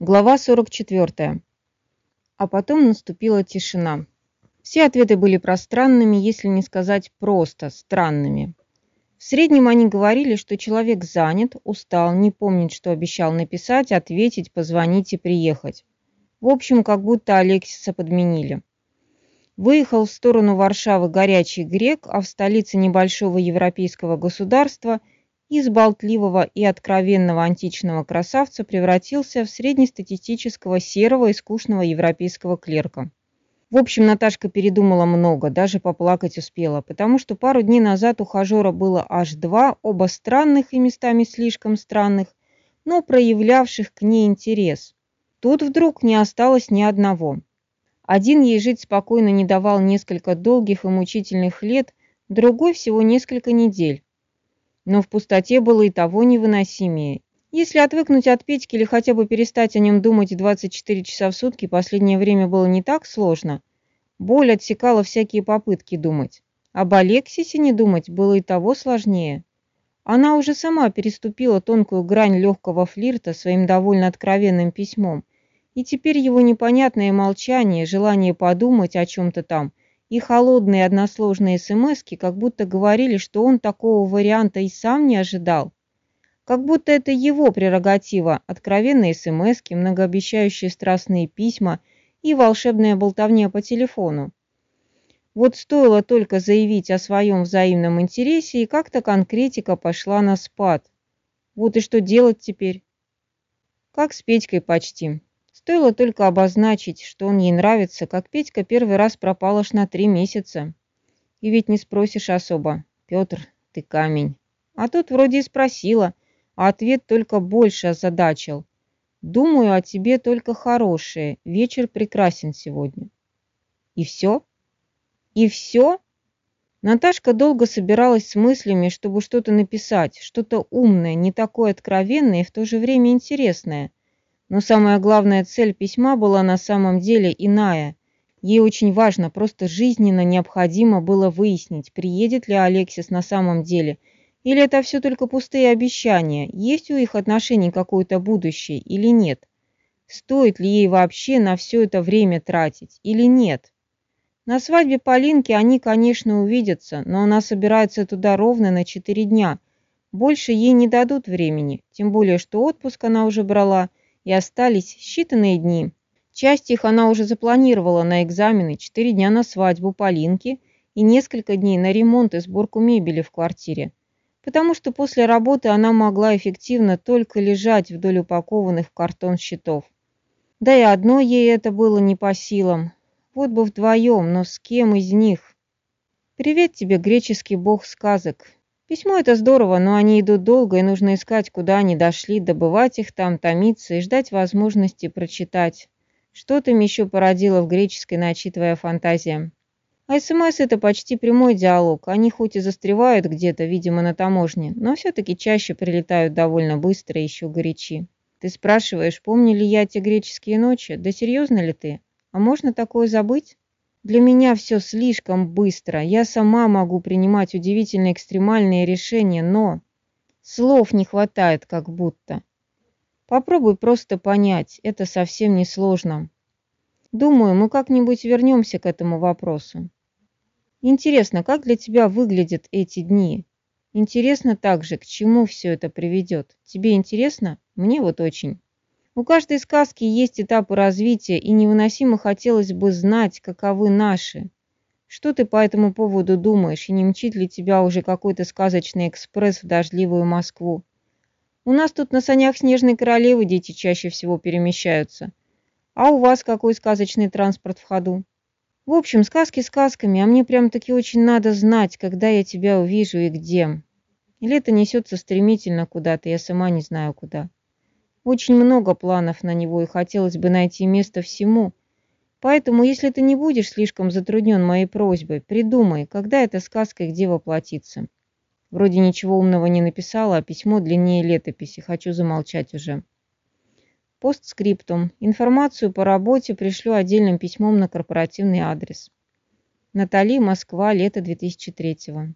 Глава 44. А потом наступила тишина. Все ответы были пространными, если не сказать просто странными. В среднем они говорили, что человек занят, устал, не помнит, что обещал написать, ответить, позвонить и приехать. В общем, как будто Алексиса подменили. Выехал в сторону Варшавы горячий грек, а в столице небольшого европейского государства – из болтливого и откровенного античного красавца превратился в среднестатистического серого и скучного европейского клерка. В общем, Наташка передумала много, даже поплакать успела, потому что пару дней назад ухажера было аж два, оба странных и местами слишком странных, но проявлявших к ней интерес. Тут вдруг не осталось ни одного. Один ей жить спокойно не давал несколько долгих и мучительных лет, другой всего несколько недель но в пустоте было и того невыносимее. Если отвыкнуть от Петьки или хотя бы перестать о нем думать 24 часа в сутки, последнее время было не так сложно. Боль отсекала всякие попытки думать. Об Алексисе не думать было и того сложнее. Она уже сама переступила тонкую грань легкого флирта своим довольно откровенным письмом, и теперь его непонятное молчание, желание подумать о чем-то там – и холодные односложные смски как будто говорили, что он такого варианта и сам не ожидал. Как будто это его прерогатива, откровенные смски, многообещающие страстные письма и волшебная болтовня по телефону. Вот стоило только заявить о своем взаимном интересе, и как-то конкретика пошла на спад. Вот и что делать теперь? Как с Петькой почти. Стоило только обозначить, что он ей нравится, как Петька первый раз пропал аж на три месяца. И ведь не спросишь особо. Петр, ты камень. А тут вроде и спросила, а ответ только больше озадачил. Думаю о тебе только хорошее. Вечер прекрасен сегодня. И все? И все? Наташка долго собиралась с мыслями, чтобы что-то написать, что-то умное, не такое откровенное и в то же время интересное. Но самая главная цель письма была на самом деле иная. Ей очень важно, просто жизненно необходимо было выяснить, приедет ли Алексис на самом деле, или это все только пустые обещания, есть у их отношений какое-то будущее или нет. Стоит ли ей вообще на все это время тратить или нет? На свадьбе Полинки они, конечно, увидятся, но она собирается туда ровно на четыре дня. Больше ей не дадут времени, тем более, что отпуск она уже брала – и остались считанные дни. Часть их она уже запланировала на экзамены, четыре дня на свадьбу Полинки и несколько дней на ремонт и сборку мебели в квартире. Потому что после работы она могла эффективно только лежать вдоль упакованных в картон счетов. Да и одно ей это было не по силам. Вот бы вдвоем, но с кем из них? Привет тебе, греческий бог сказок. Письмо это здорово, но они идут долго, и нужно искать, куда они дошли, добывать их там, томиться и ждать возможности прочитать. Что там еще породило в греческой начитывая фантазия. А СМС это почти прямой диалог. Они хоть и застревают где-то, видимо, на таможне, но все-таки чаще прилетают довольно быстро и еще горячи. Ты спрашиваешь, помню ли я те греческие ночи? Да серьезно ли ты? А можно такое забыть? Для меня все слишком быстро. Я сама могу принимать удивительно экстремальные решения, но слов не хватает как будто. Попробуй просто понять, это совсем не сложно. Думаю, мы как-нибудь вернемся к этому вопросу. Интересно, как для тебя выглядят эти дни? Интересно также, к чему все это приведет. Тебе интересно? Мне вот очень. У каждой сказки есть этапы развития, и невыносимо хотелось бы знать, каковы наши. Что ты по этому поводу думаешь, и не мчит ли тебя уже какой-то сказочный экспресс в дождливую Москву? У нас тут на санях Снежной Королевы дети чаще всего перемещаются. А у вас какой сказочный транспорт в ходу? В общем, сказки сказками, а мне прям-таки очень надо знать, когда я тебя увижу и где. Лето несется стремительно куда-то, я сама не знаю куда. Очень много планов на него, и хотелось бы найти место всему. Поэтому, если ты не будешь слишком затруднен моей просьбой, придумай, когда эта сказка и где воплотится. Вроде ничего умного не написала, а письмо длиннее летописи. Хочу замолчать уже. Постскриптум. Информацию по работе пришлю отдельным письмом на корпоративный адрес. Натали, Москва, лето 2003